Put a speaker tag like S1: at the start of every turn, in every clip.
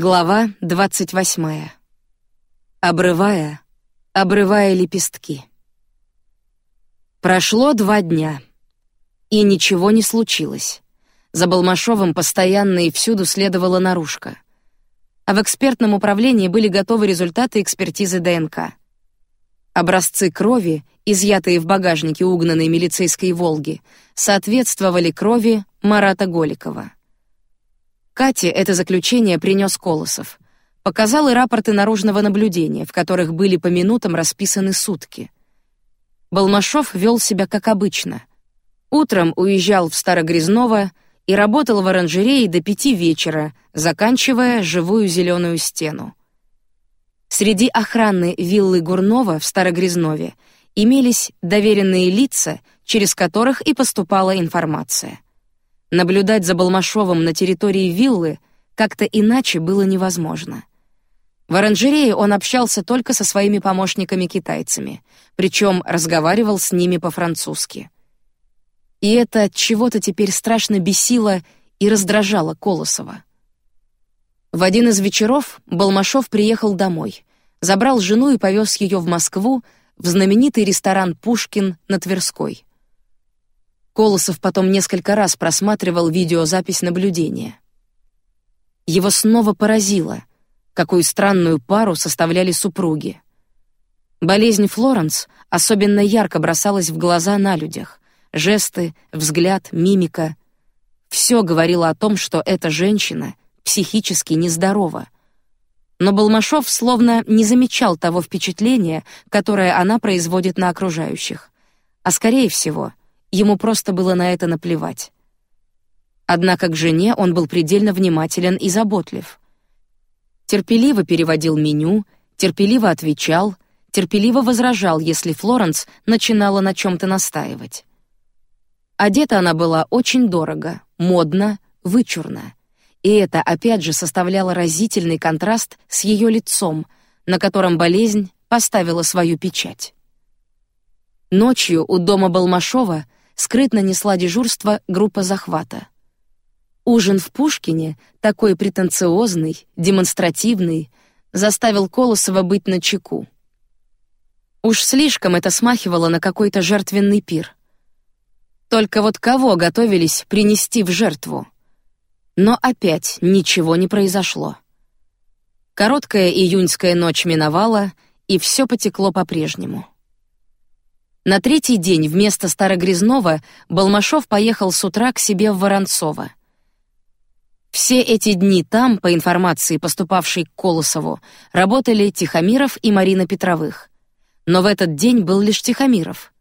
S1: Глава двадцать восьмая. Обрывая, обрывая лепестки. Прошло два дня, и ничего не случилось. За Балмашовым постоянно и всюду следовала наружка. А в экспертном управлении были готовы результаты экспертизы ДНК. Образцы крови, изъятые в багажнике угнанной милицейской «Волги», соответствовали крови Марата Голикова. Кате это заключение принес Колосов. Показал и рапорты наружного наблюдения, в которых были по минутам расписаны сутки. Балмашов вел себя как обычно. Утром уезжал в Старогрязново и работал в оранжерее до пяти вечера, заканчивая живую зеленую стену. Среди охраны виллы Гурнова в Старогрязнове имелись доверенные лица, через которых и поступала информация. Наблюдать за Балмашовым на территории виллы как-то иначе было невозможно. В оранжерее он общался только со своими помощниками-китайцами, причем разговаривал с ними по-французски. И это от чего-то теперь страшно бесило и раздражало Колосова. В один из вечеров Балмашов приехал домой, забрал жену и повез ее в Москву в знаменитый ресторан Пушкин на Тверской. Колосов потом несколько раз просматривал видеозапись наблюдения. Его снова поразило, какую странную пару составляли супруги. Болезнь Флоренс особенно ярко бросалась в глаза на людях. Жесты, взгляд, мимика — все говорило о том, что эта женщина психически нездорова. Но Балмашов словно не замечал того впечатления, которое она производит на окружающих. А скорее всего, ему просто было на это наплевать. Однако к жене он был предельно внимателен и заботлив. Терпеливо переводил меню, терпеливо отвечал, терпеливо возражал, если Флоренс начинала на чем-то настаивать. Одета она была очень дорого, модно, вычурно. И это опять же составляло разительный контраст с ее лицом, на котором болезнь поставила свою печать. Ночью у дома Балмашова скрытно несла дежурство группа захвата. Ужин в Пушкине, такой претенциозный, демонстративный, заставил Колосова быть на чеку. Уж слишком это смахивало на какой-то жертвенный пир. Только вот кого готовились принести в жертву? Но опять ничего не произошло. Короткая июньская ночь миновала, и все потекло по-прежнему. На третий день вместо Старогрязнова Балмашов поехал с утра к себе в Воронцово. Все эти дни там, по информации, поступавшей к Колосову, работали Тихомиров и Марина Петровых. Но в этот день был лишь Тихомиров.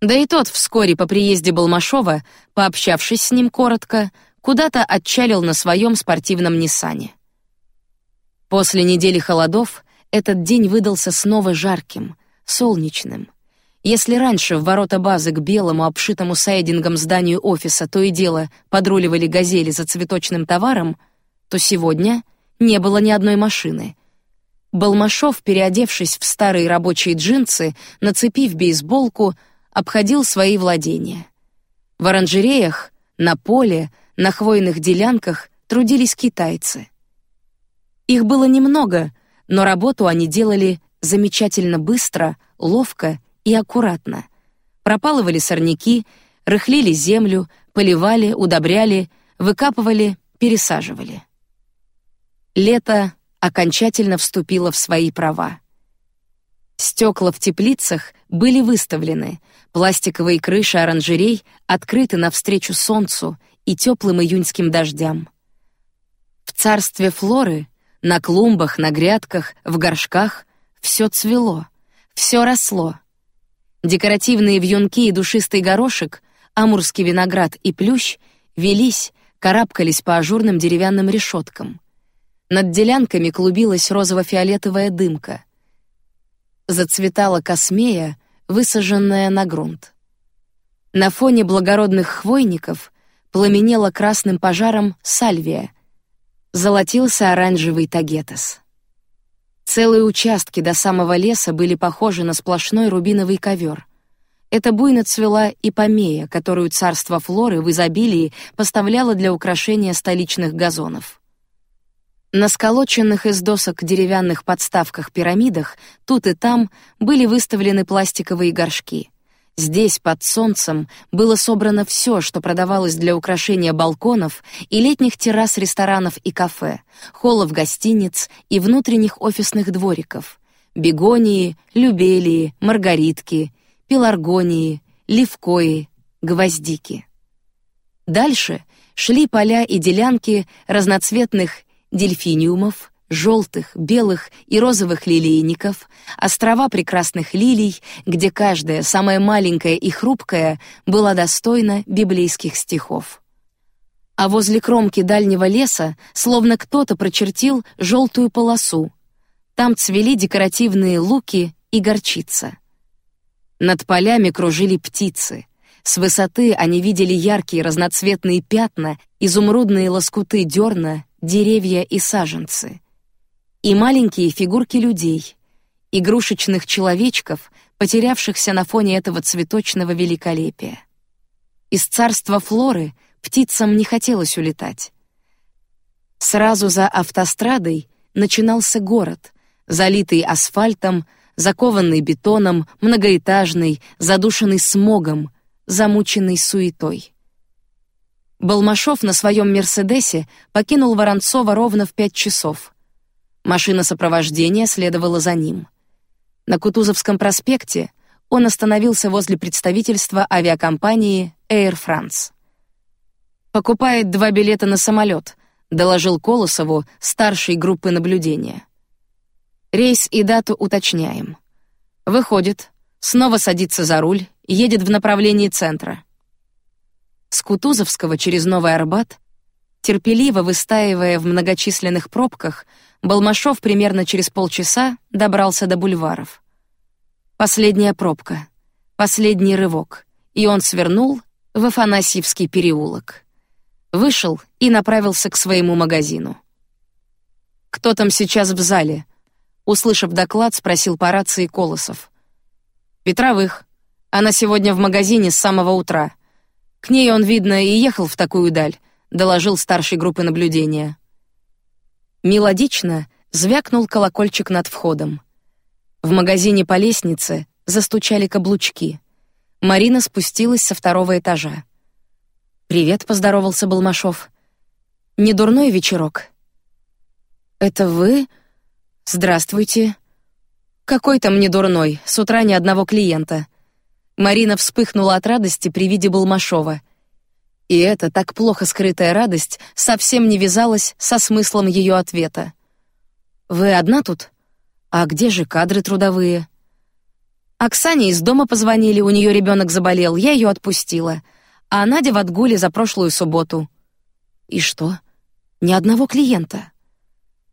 S1: Да и тот вскоре по приезде Балмашова, пообщавшись с ним коротко, куда-то отчалил на своем спортивном Ниссане. После недели холодов этот день выдался снова жарким, солнечным. Если раньше в ворота базы к белому, обшитому сайдингом зданию офиса то и дело подруливали газели за цветочным товаром, то сегодня не было ни одной машины. Балмашов, переодевшись в старые рабочие джинсы, нацепив бейсболку, обходил свои владения. В оранжереях, на поле, на хвойных делянках трудились китайцы. Их было немного, но работу они делали замечательно быстро, ловко и аккуратно. Пропалывали сорняки, рыхлили землю, поливали, удобряли, выкапывали, пересаживали. Лето окончательно вступило в свои права. Стекла в теплицах были выставлены, пластиковые крыши оранжерей открыты навстречу солнцу и теплым июньским дождям. В царстве флоры, на клумбах, на грядках, в горшках все цвело, все росло, Декоративные вьюнки и душистый горошек, амурский виноград и плющ велись, карабкались по ажурным деревянным решеткам. Над делянками клубилась розово-фиолетовая дымка. Зацветала космея, высаженная на грунт. На фоне благородных хвойников пламенела красным пожаром сальвия, золотился оранжевый тагетос. Целые участки до самого леса были похожи на сплошной рубиновый ковер. Это буйно цвела и помея, которую царство Флоры в изобилии поставляло для украшения столичных газонов. На сколоченных из досок деревянных подставках-пирамидах тут и там были выставлены пластиковые горшки. Здесь, под солнцем, было собрано все, что продавалось для украшения балконов и летних террас ресторанов и кафе, холлов гостиниц и внутренних офисных двориков. Бегонии, любелии, маргаритки, пеларгонии, левкои, гвоздики. Дальше шли поля и делянки разноцветных дельфиниумов, желтых, белых и розовых лилейников, острова прекрасных лилий, где каждая, самая маленькая и хрупкая, была достойна библейских стихов. А возле кромки дальнего леса словно кто-то прочертил желтую полосу. Там цвели декоративные луки и горчица. Над полями кружили птицы. С высоты они видели яркие разноцветные пятна, изумрудные лоскуты дерна деревья и саженцы. И маленькие фигурки людей, игрушечных человечков, потерявшихся на фоне этого цветочного великолепия. Из царства Флоры птицам не хотелось улетать. Сразу за автострадой начинался город, залитый асфальтом, закованный бетоном, многоэтажный, задушенный смогом, замученный суетой. Балмашов на своем Мерседесе покинул Воронцова ровно в пять часов. Машина сопровождения следовала за ним. На Кутузовском проспекте он остановился возле представительства авиакомпании Air France. Покупает два билета на самолет, доложил Колосову старший группы наблюдения. Рейс и дату уточняем. Выходит, снова садится за руль, едет в направлении центра. С Кутузовского через Новый Арбат, терпеливо выстаивая в многочисленных пробках, Балмашов примерно через полчаса добрался до бульваров. Последняя пробка, последний рывок, и он свернул в Афанасьевский переулок. Вышел и направился к своему магазину. Кто там сейчас в зале? Услышав доклад, спросил по рации Колосов. Петровых. Она сегодня в магазине с самого утра. К ней он, видно, и ехал в такую даль, доложил старший группы наблюдения. Мелодично звякнул колокольчик над входом. В магазине по лестнице застучали каблучки. Марина спустилась со второго этажа. Привет, поздоровался Балмашов. Не дурной вечерок. Это вы? Здравствуйте. Какой там не дурной? С утра ни одного клиента. Марина вспыхнула от радости при виде Балмашова. И эта так плохо скрытая радость совсем не вязалась со смыслом ее ответа. Вы одна тут? А где же кадры трудовые? Оксане из дома позвонили, у нее ребенок заболел, я ее отпустила, а Надя в отгуле за прошлую субботу. И что? Ни одного клиента.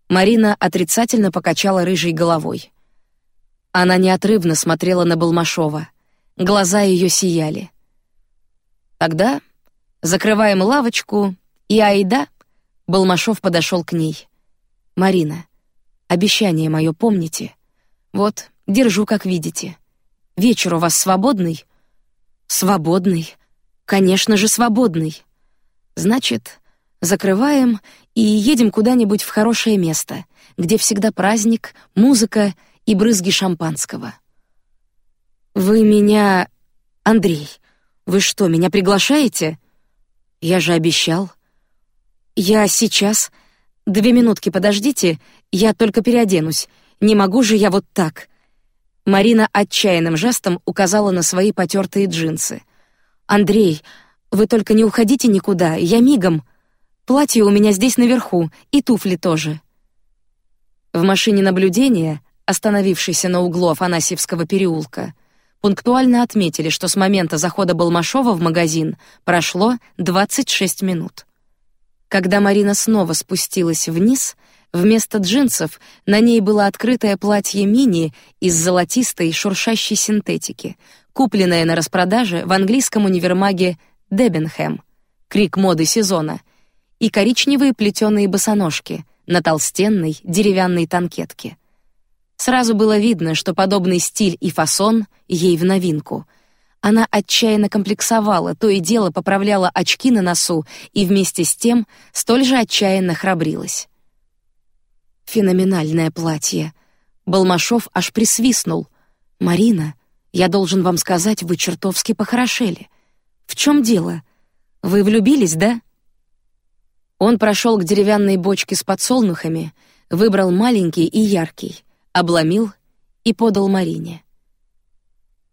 S1: Марина отрицательно покачала рыжей головой. Она неотрывно смотрела на Балмашова. Глаза ее сияли. Тогда закрываем лавочку, и айда. Балмашов подошел к ней. Марина, обещание мое помните? Вот, держу, как видите. Вечер у вас свободный? Свободный, конечно же, свободный. Значит, закрываем и едем куда-нибудь в хорошее место, где всегда праздник, музыка и брызги шампанского. Вы меня, Андрей, вы что, меня приглашаете? Я же обещал. Я сейчас. Две минутки подождите, я только переоденусь. Не могу же я вот так. Марина отчаянным жестом указала на свои потертые джинсы. Андрей, вы только не уходите никуда, я мигом. Платье у меня здесь наверху и туфли тоже. В машине наблюдения, остановившейся на углу Афанасьевского переулка, пунктуально отметили, что с момента захода Балмашова в магазин прошло 26 минут. Когда Марина снова спустилась вниз, вместо джинсов на ней было открытое платье мини из золотистой шуршащей синтетики, купленное на распродаже в английском универмаге Дебенхэм, крик моды сезона, и коричневые плетеные босоножки на толстенной деревянной танкетке. Сразу было видно, что подобный стиль и фасон ей в новинку. Она отчаянно комплексовала, то и дело поправляла очки на носу и вместе с тем столь же отчаянно храбрилась. Феноменальное платье. Балмашов аж присвистнул. Марина, я должен вам сказать, вы чертовски похорошели. В чем дело? Вы влюбились, да? Он прошел к деревянной бочке с подсолнухами, выбрал маленький и яркий, обломил и подал Марине.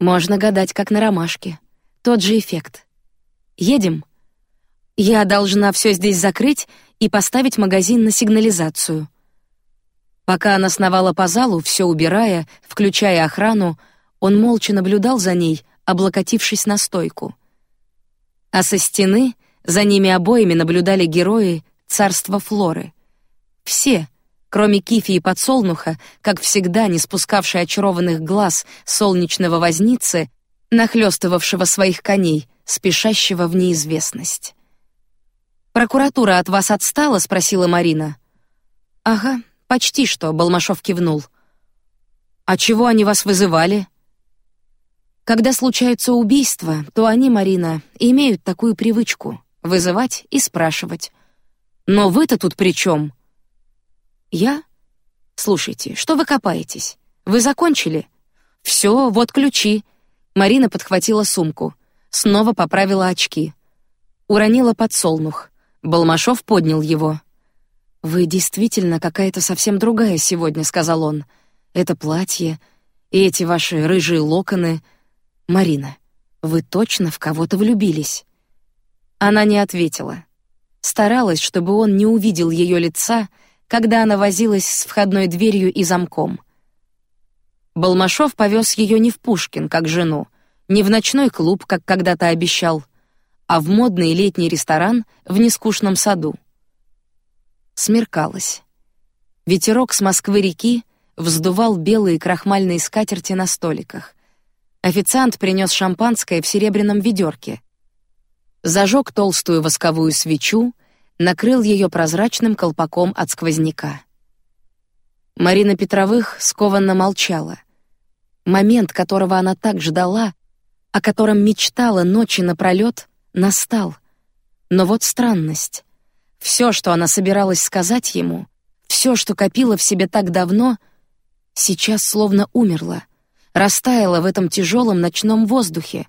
S1: Можно гадать, как на ромашке. Тот же эффект. Едем. Я должна все здесь закрыть и поставить магазин на сигнализацию. Пока она сновала по залу, все убирая, включая охрану, он молча наблюдал за ней, облокотившись на стойку. А со стены за ними обоими наблюдали герои царства Флоры. Все, кроме Кифи и Подсолнуха, как всегда не спускавшие очарованных глаз солнечного возницы, нахлестывавшего своих коней, спешащего в неизвестность. Прокуратура от вас отстала, спросила Марина. Ага, почти что, Балмашов кивнул. А чего они вас вызывали? Когда случаются убийства, то они, Марина, имеют такую привычку вызывать и спрашивать. Но вы-то тут при чем? Я? Слушайте, что вы копаетесь? Вы закончили? Все, вот ключи. Марина подхватила сумку, снова поправила очки, уронила подсолнух. Балмашов поднял его. Вы действительно какая-то совсем другая сегодня, сказал он. Это платье и эти ваши рыжие локоны. Марина, вы точно в кого-то влюбились? Она не ответила. Старалась, чтобы он не увидел ее лица, когда она возилась с входной дверью и замком. Балмашов повез ее не в Пушкин, как жену, не в ночной клуб, как когда-то обещал, а в модный летний ресторан в нескучном саду. Смеркалось. Ветерок с Москвы-реки вздувал белые крахмальные скатерти на столиках. Официант принес шампанское в серебряном ведерке. Зажег толстую восковую свечу, накрыл ее прозрачным колпаком от сквозняка. Марина Петровых скованно молчала. Момент, которого она так ждала, о котором мечтала ночи напролет, настал. Но вот странность. Все, что она собиралась сказать ему, все, что копила в себе так давно, сейчас словно умерло, растаяло в этом тяжелом ночном воздухе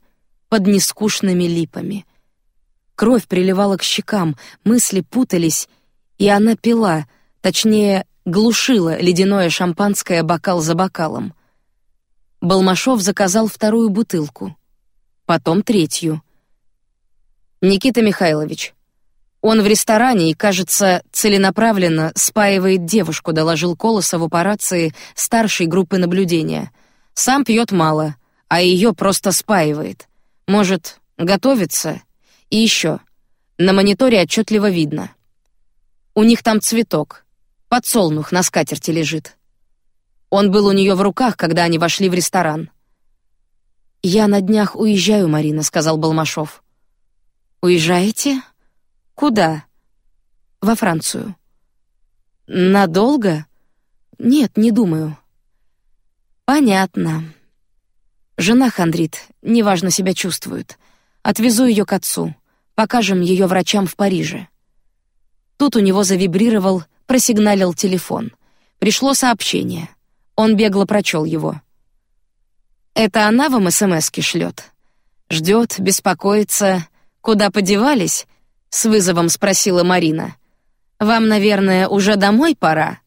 S1: под нескучными липами. Кровь приливала к щекам, мысли путались, и она пила, точнее, глушила ледяное шампанское бокал за бокалом. Балмашов заказал вторую бутылку, потом третью. Никита Михайлович. Он в ресторане и, кажется, целенаправленно спаивает девушку, доложил Колосову по рации старшей группы наблюдения. Сам пьет мало, а ее просто спаивает. Может, готовится? И еще. На мониторе отчетливо видно. У них там цветок. Подсолнух на скатерти лежит. Он был у нее в руках, когда они вошли в ресторан. Я на днях уезжаю, Марина, сказал Балмашов. Уезжаете? Куда? Во Францию. Надолго? Нет, не думаю. Понятно. Жена хандрит, неважно себя чувствует. Отвезу ее к отцу, покажем ее врачам в Париже. Тут у него завибрировал, просигналил телефон. Пришло сообщение. Он бегло прочел его. Это она вам СМСки шлет. Ждет, беспокоится, Куда подевались? С вызовом спросила Марина. Вам, наверное, уже домой пора?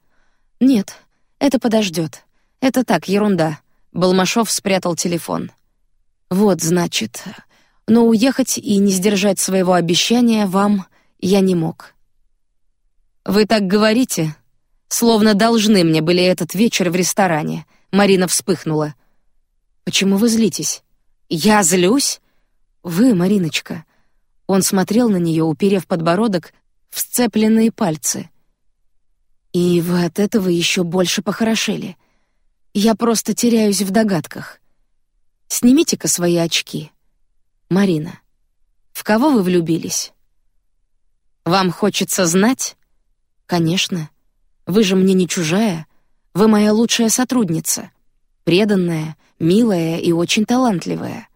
S1: Нет, это подождет. Это так ерунда. Балмашов спрятал телефон. Вот значит, но уехать и не сдержать своего обещания вам я не мог. Вы так говорите, словно должны мне были этот вечер в ресторане. Марина вспыхнула. Почему вы злитесь? Я злюсь? Вы, Мариночка, он смотрел на нее, уперев подбородок в сцепленные пальцы. И вы от этого еще больше похорошели. Я просто теряюсь в догадках. Снимите-ка свои очки, Марина. В кого вы влюбились? Вам хочется знать? Конечно. Вы же мне не чужая. Вы моя лучшая сотрудница, преданная, милая и очень талантливая.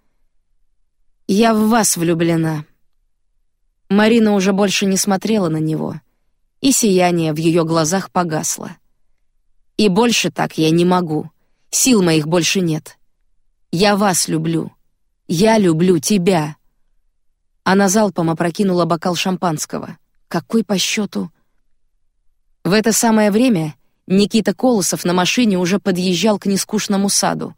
S1: Я в вас влюблена. Марина уже больше не смотрела на него, и сияние в ее глазах погасло. И больше так я не могу. Сил моих больше нет. Я вас люблю. Я люблю тебя. Она залпом опрокинула бокал шампанского. Какой по счету? В это самое время Никита Колосов на машине уже подъезжал к нескучному саду.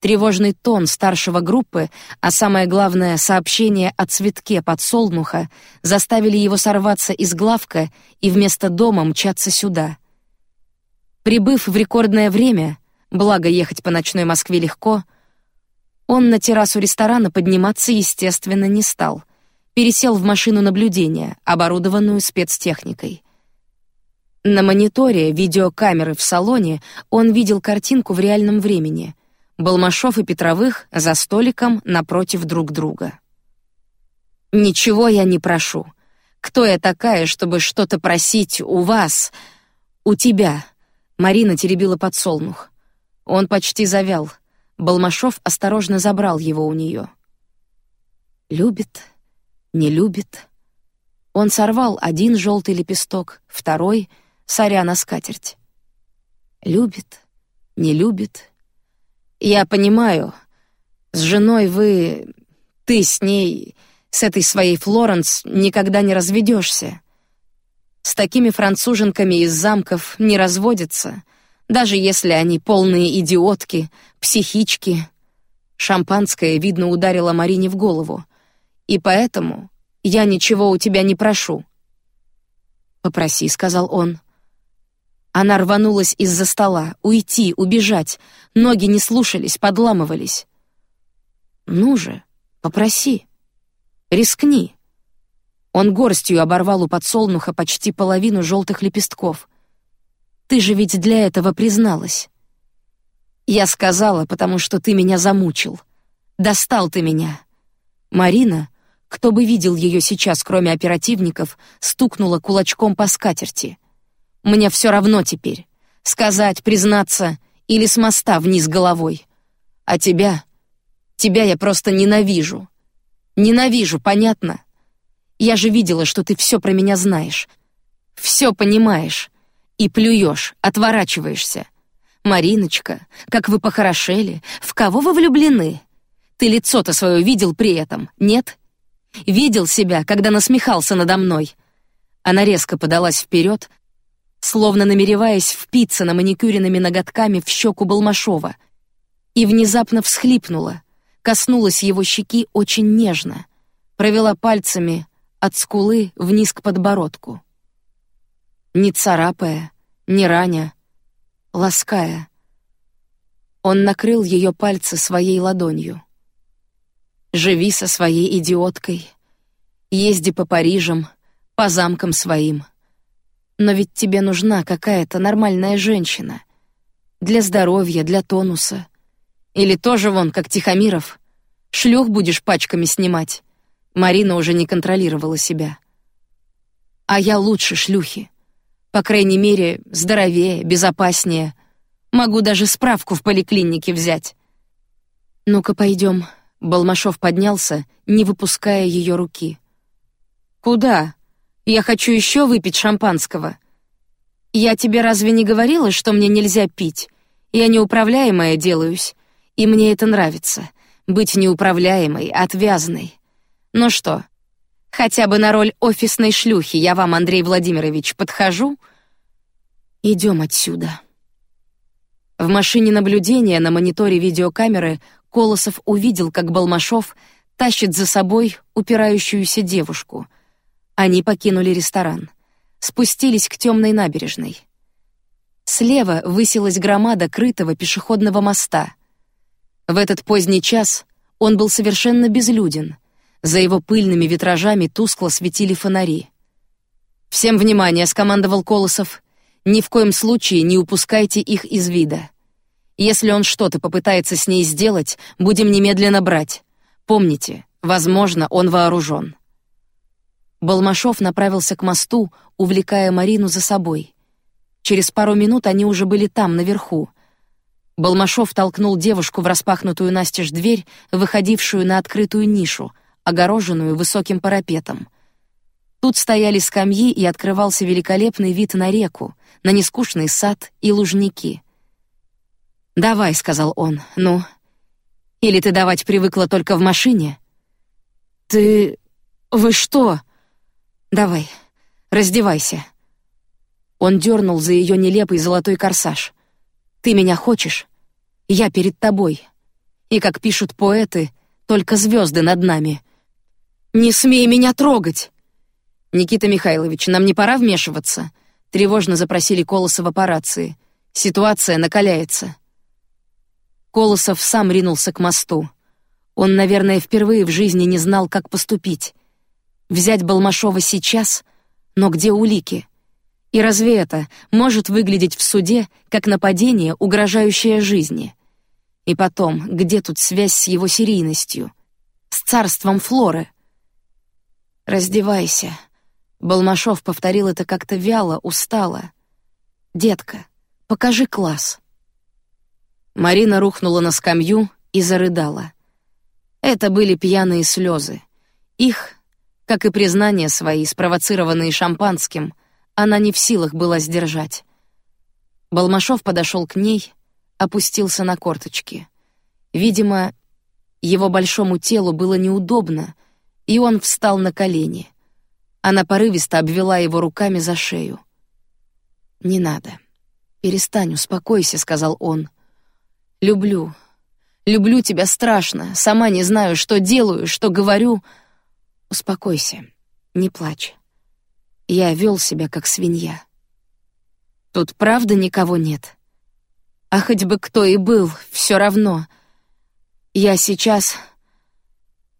S1: Тревожный тон старшего группы, а самое главное сообщение о цветке подсолнуха заставили его сорваться из главка и вместо дома мчаться сюда. Прибыв в рекордное время, благо ехать по ночной Москве легко, он на террасу ресторана подниматься естественно не стал. Пересел в машину наблюдения, оборудованную спецтехникой. На мониторе видеокамеры в салоне он видел картинку в реальном времени. Балмашов и Петровых за столиком напротив друг друга. Ничего я не прошу. Кто я такая, чтобы что-то просить у вас, у тебя? Марина теребила подсолнух. Он почти завял. Балмашов осторожно забрал его у нее. Любит, не любит. Он сорвал один желтый лепесток, второй — соря на скатерть. Любит, не любит. Я понимаю, с женой вы, ты с ней, с этой своей Флоренс никогда не разведешься. С такими француженками из замков не разводятся, даже если они полные идиотки, психички. Шампанское, видно, ударило Марине в голову. И поэтому я ничего у тебя не прошу. Попроси, сказал он. Она рванулась из-за стола, уйти, убежать. Ноги не слушались, подламывались. Ну же, попроси, рискни. Он горстью оборвал у подсолнуха почти половину желтых лепестков. Ты же ведь для этого призналась. Я сказала, потому что ты меня замучил. Достал ты меня. Марина, кто бы видел ее сейчас, кроме оперативников, стукнула кулачком по скатерти. Мне все равно теперь. Сказать, признаться или с моста вниз головой. А тебя, тебя я просто ненавижу. Ненавижу, понятно? Я же видела, что ты все про меня знаешь, все понимаешь и плюешь, отворачиваешься. Мариночка, как вы похорошели, в кого вы влюблены? Ты лицо-то свое видел при этом, нет? Видел себя, когда насмехался надо мной. Она резко подалась вперед, словно намереваясь впиться на маникюренными ноготками в щеку Балмашова, и внезапно всхлипнула, коснулась его щеки очень нежно, провела пальцами от скулы вниз к подбородку. Не царапая, не раня, лаская. Он накрыл ее пальцы своей ладонью. Живи со своей идиоткой, езди по Парижам, по замкам своим — но ведь тебе нужна какая-то нормальная женщина. Для здоровья, для тонуса. Или тоже вон, как Тихомиров. Шлюх будешь пачками снимать. Марина уже не контролировала себя. А я лучше шлюхи. По крайней мере, здоровее, безопаснее. Могу даже справку в поликлинике взять. Ну-ка пойдем. Балмашов поднялся, не выпуская ее руки. Куда? Я хочу еще выпить шампанского. Я тебе разве не говорила, что мне нельзя пить? Я неуправляемая делаюсь, и мне это нравится. Быть неуправляемой, отвязной. Ну что, хотя бы на роль офисной шлюхи я вам, Андрей Владимирович, подхожу? Идем отсюда. В машине наблюдения на мониторе видеокамеры Колосов увидел, как Балмашов тащит за собой упирающуюся девушку — они покинули ресторан, спустились к темной набережной. Слева высилась громада крытого пешеходного моста. В этот поздний час он был совершенно безлюден. За его пыльными витражами тускло светили фонари. Всем внимание, скомандовал Колосов. Ни в коем случае не упускайте их из вида. Если он что-то попытается с ней сделать, будем немедленно брать. Помните, возможно, он вооружен. Балмашов направился к мосту, увлекая Марину за собой. Через пару минут они уже были там, наверху. Балмашов толкнул девушку в распахнутую настежь дверь, выходившую на открытую нишу, огороженную высоким парапетом. Тут стояли скамьи и открывался великолепный вид на реку, на нескучный сад и лужники. «Давай», — сказал он, — «ну, или ты давать привыкла только в машине?» «Ты... вы что?» «Давай, раздевайся». Он дернул за ее нелепый золотой корсаж. «Ты меня хочешь? Я перед тобой. И, как пишут поэты, только звезды над нами. Не смей меня трогать!» «Никита Михайлович, нам не пора вмешиваться?» Тревожно запросили Колосова по рации. «Ситуация накаляется». Колосов сам ринулся к мосту. Он, наверное, впервые в жизни не знал, как поступить. Взять Балмашова сейчас, но где улики? И разве это может выглядеть в суде как нападение, угрожающее жизни? И потом, где тут связь с его серийностью? С царством Флоры? Раздевайся. Балмашов повторил это как-то вяло, устало. Детка, покажи класс. Марина рухнула на скамью и зарыдала. Это были пьяные слезы. Их, как и признания свои, спровоцированные шампанским, она не в силах была сдержать. Балмашов подошел к ней, опустился на корточки. Видимо, его большому телу было неудобно, и он встал на колени. Она порывисто обвела его руками за шею. Не надо, перестань, успокойся, сказал он. Люблю. Люблю тебя страшно. Сама не знаю, что делаю, что говорю. Успокойся. Не плачь. Я вел себя как свинья. Тут правда никого нет. А хоть бы кто и был, все равно. Я сейчас...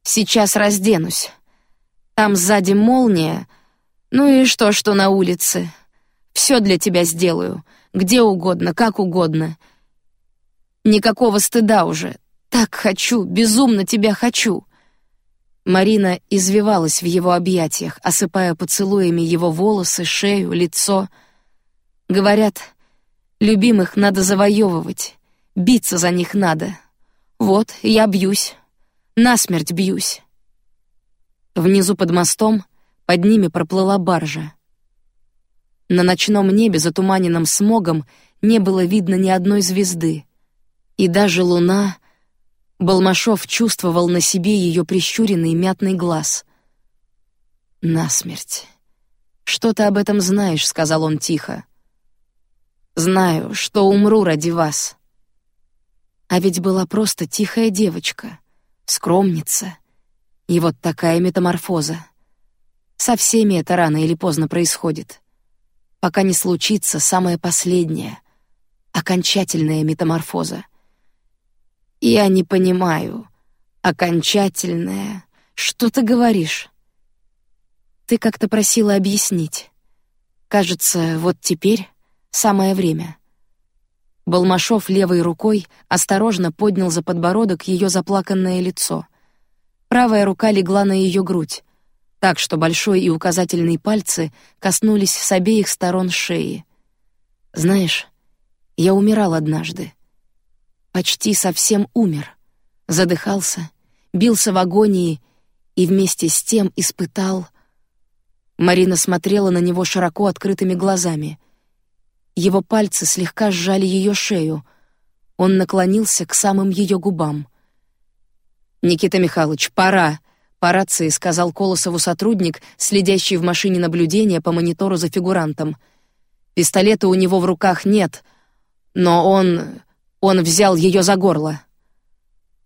S1: Сейчас разденусь. Там сзади молния. Ну и что, что на улице? Все для тебя сделаю. Где угодно, как угодно. Никакого стыда уже. Так хочу, безумно тебя хочу. Марина извивалась в его объятиях, осыпая поцелуями его волосы, шею, лицо. Говорят, любимых надо завоевывать, биться за них надо. Вот я бьюсь, насмерть бьюсь. Внизу под мостом под ними проплыла баржа. На ночном небе, затуманенном смогом, не было видно ни одной звезды и даже луна. Балмашов чувствовал на себе ее прищуренный мятный глаз. Насмерть. Что ты об этом знаешь? сказал он тихо. Знаю, что умру ради вас. А ведь была просто тихая девочка, скромница, и вот такая метаморфоза. Со всеми это рано или поздно происходит, пока не случится самая последняя, окончательная метаморфоза. Я не понимаю. Окончательное. Что ты говоришь? Ты как-то просила объяснить. Кажется, вот теперь самое время. Балмашов левой рукой осторожно поднял за подбородок ее заплаканное лицо. Правая рука легла на ее грудь, так что большой и указательный пальцы коснулись с обеих сторон шеи. Знаешь, я умирал однажды почти совсем умер, задыхался, бился в агонии и вместе с тем испытал. Марина смотрела на него широко открытыми глазами. Его пальцы слегка сжали ее шею. Он наклонился к самым ее губам. Никита Михайлович, пора. По рации сказал Колосову сотрудник, следящий в машине наблюдения по монитору за фигурантом. Пистолета у него в руках нет, но он он взял ее за горло.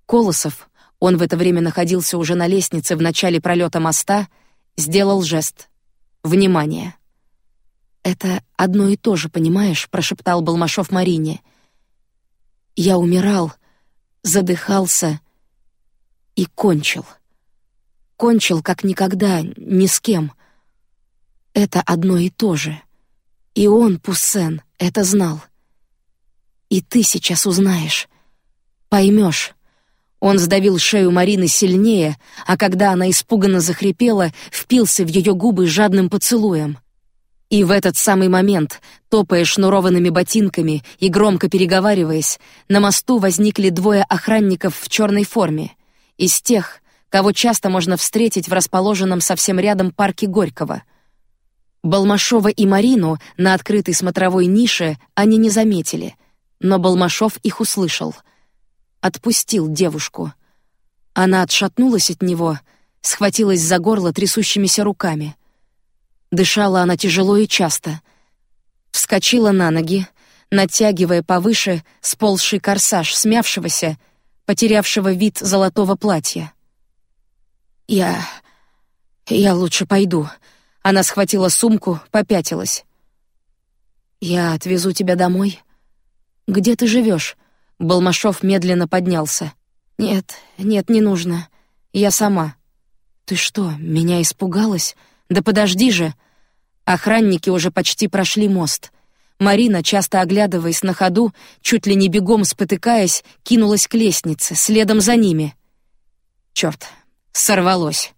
S1: Колосов, он в это время находился уже на лестнице в начале пролета моста, сделал жест. Внимание. Это одно и то же, понимаешь? прошептал Балмашов Марине. Я умирал, задыхался и кончил. Кончил как никогда, ни с кем. Это одно и то же. И он, Пуссен, это знал. И ты сейчас узнаешь, поймешь. Он сдавил шею Марины сильнее, а когда она испуганно захрипела, впился в ее губы жадным поцелуем. И в этот самый момент, топая шнурованными ботинками и громко переговариваясь, на мосту возникли двое охранников в черной форме, из тех, кого часто можно встретить в расположенном совсем рядом парке Горького — Балмашова и Марину на открытой смотровой нише они не заметили, но Балмашов их услышал. Отпустил девушку. Она отшатнулась от него, схватилась за горло трясущимися руками. Дышала она тяжело и часто. Вскочила на ноги, натягивая повыше сползший корсаж смявшегося, потерявшего вид золотого платья. Я... я лучше пойду. Она схватила сумку, попятилась. Я отвезу тебя домой. Где ты живешь? Балмашов медленно поднялся. Нет, нет, не нужно. Я сама. Ты что, меня испугалась? Да подожди же. Охранники уже почти прошли мост. Марина, часто оглядываясь на ходу, чуть ли не бегом спотыкаясь, кинулась к лестнице, следом за ними. Черт, сорвалось.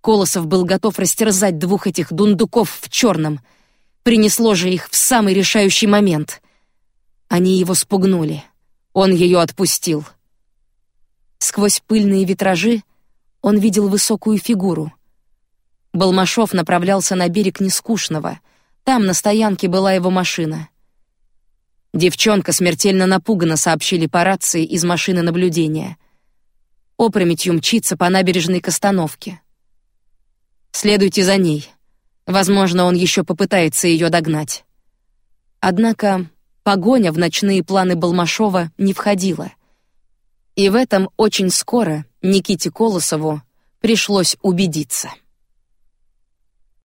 S1: Колосов был готов растерзать двух этих дундуков в черном. Принесло же их в самый решающий момент. Они его спугнули. Он ее отпустил. Сквозь пыльные витражи он видел высокую фигуру. Балмашов направлялся на берег Нескучного — там на стоянке была его машина. Девчонка смертельно напугана, сообщили по рации из машины наблюдения. Опрометью мчится по набережной к остановке. Следуйте за ней. Возможно, он еще попытается ее догнать. Однако погоня в ночные планы Балмашова не входила. И в этом очень скоро Никите Колосову пришлось убедиться.